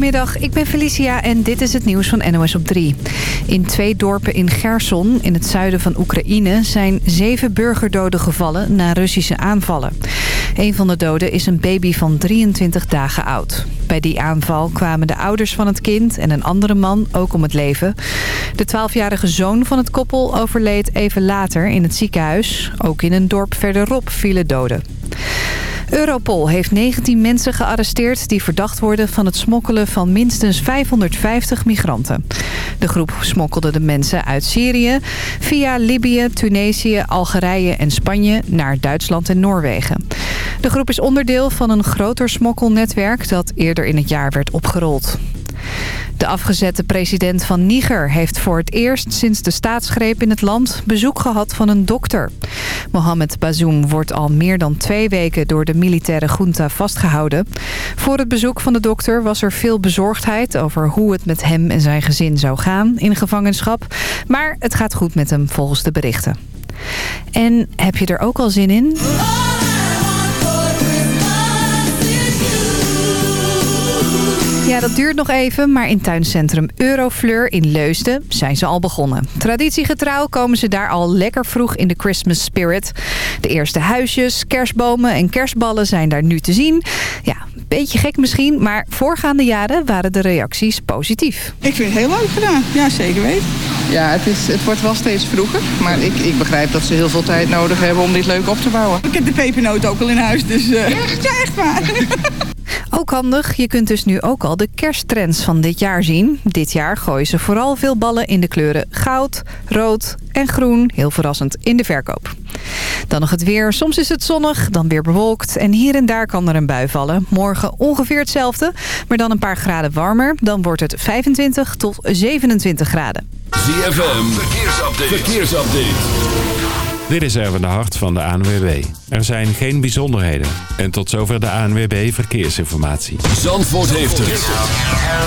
Goedemiddag, ik ben Felicia en dit is het nieuws van NOS op 3. In twee dorpen in Gerson, in het zuiden van Oekraïne... zijn zeven burgerdoden gevallen na Russische aanvallen. Een van de doden is een baby van 23 dagen oud. Bij die aanval kwamen de ouders van het kind en een andere man ook om het leven. De 12-jarige zoon van het koppel overleed even later in het ziekenhuis. Ook in een dorp verderop vielen doden. Europol heeft 19 mensen gearresteerd die verdacht worden van het smokkelen van minstens 550 migranten. De groep smokkelde de mensen uit Syrië via Libië, Tunesië, Algerije en Spanje naar Duitsland en Noorwegen. De groep is onderdeel van een groter smokkelnetwerk dat eerder in het jaar werd opgerold. De afgezette president van Niger heeft voor het eerst sinds de staatsgreep in het land bezoek gehad van een dokter. Mohamed Bazoum wordt al meer dan twee weken door de militaire junta vastgehouden. Voor het bezoek van de dokter was er veel bezorgdheid over hoe het met hem en zijn gezin zou gaan in gevangenschap. Maar het gaat goed met hem volgens de berichten. En heb je er ook al zin in? Dat duurt nog even, maar in tuincentrum Eurofleur in Leusden zijn ze al begonnen. Traditiegetrouw komen ze daar al lekker vroeg in de Christmas spirit. De eerste huisjes, kerstbomen en kerstballen zijn daar nu te zien. Ja, beetje gek misschien, maar voorgaande jaren waren de reacties positief. Ik vind het heel leuk gedaan, ja zeker weten. Ja, het, is, het wordt wel steeds vroeger. Maar ik, ik begrijp dat ze heel veel tijd nodig hebben om dit leuk op te bouwen. Ik heb de pepernoot ook al in huis, dus uh, echt? Ja, echt waar. Ook handig, je kunt dus nu ook al de kersttrends van dit jaar zien. Dit jaar gooien ze vooral veel ballen in de kleuren goud, rood en groen. Heel verrassend in de verkoop. Dan nog het weer. Soms is het zonnig, dan weer bewolkt. En hier en daar kan er een bui vallen. Morgen ongeveer hetzelfde, maar dan een paar graden warmer. Dan wordt het 25 tot 27 graden. ZFM, verkeersupdate. verkeersupdate. Dit is Erwin de Hart van de ANWB. Er zijn geen bijzonderheden. En tot zover de ANWB Verkeersinformatie. Zandvoort heeft het.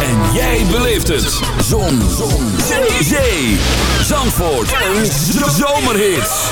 En jij beleeft het. Zon. Zon. Zee. Zee. Zandvoort. Een zomerhit.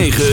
9.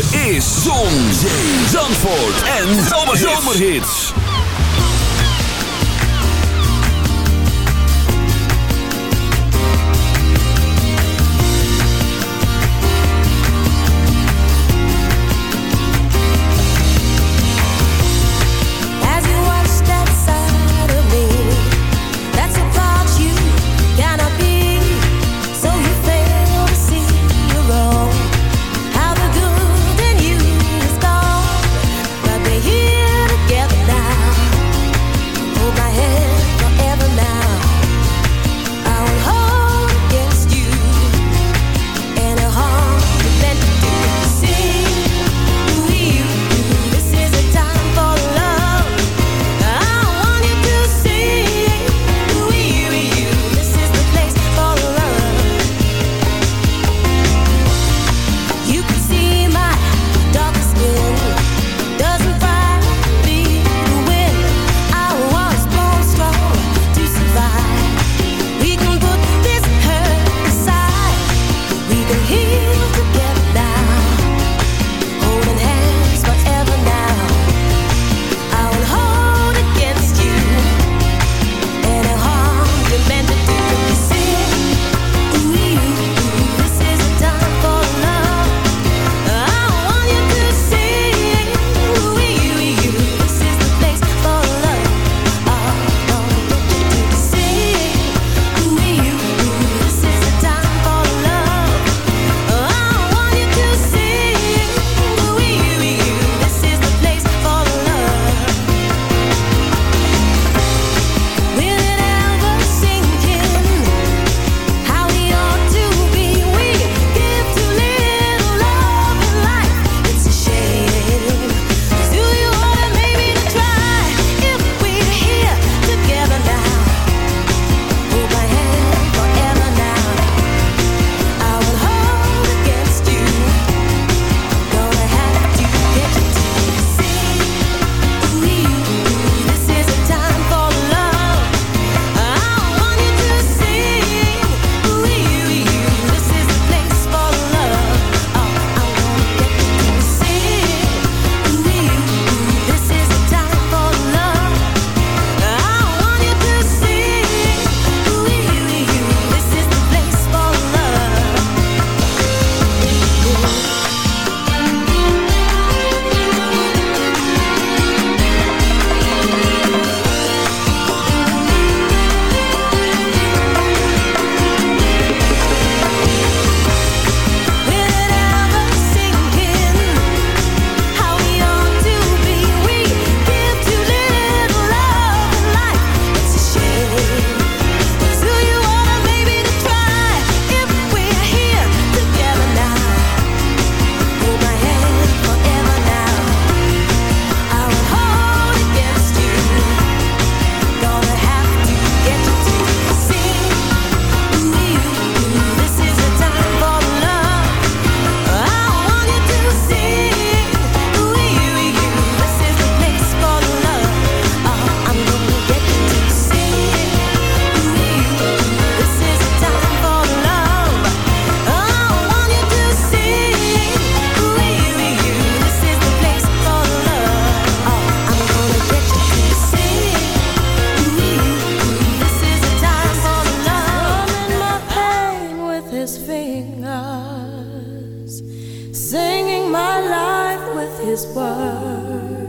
stars,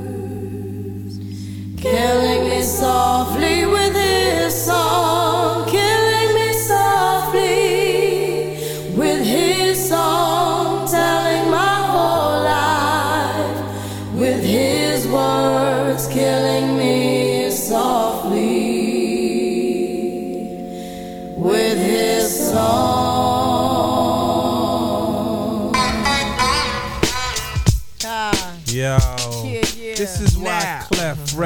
killing me softly.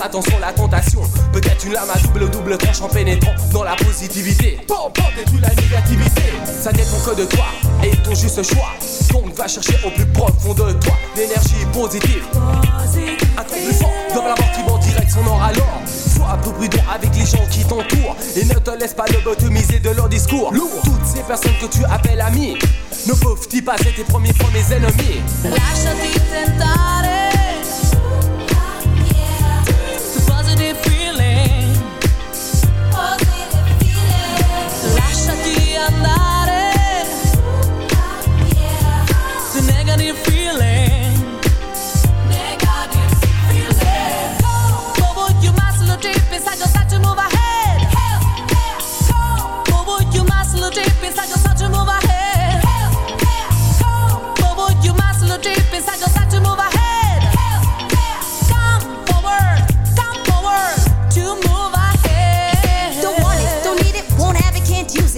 Attention la tentation. Peut-être une lame à double double tranche en pénétrant dans la positivité. Bon, bon, détruis la négativité. Ça dépend que de toi et ton juste choix. Donc va chercher au plus profond de toi l'énergie positive. Un truc plus fort dans la mort qui va en direction nord alors. Sois un peu prudent avec les gens qui t'entourent et ne te laisse pas lobotomiser de leur discours. Lourd. Toutes ces personnes que tu appelles amis ne peuvent-ils pas être tes premiers premiers ennemis? Lasciati tentare.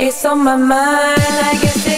It's on my mind. I guess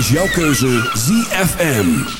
is jouw keuze ZFM.